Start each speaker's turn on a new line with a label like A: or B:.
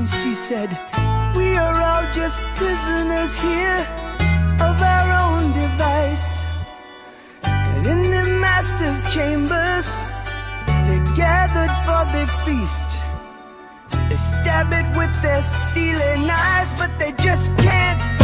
A: And she said, We are all just prisoners here of our own device. And in the master's chambers, they're gathered for the feast. They stab it with their steely knives, but they just can't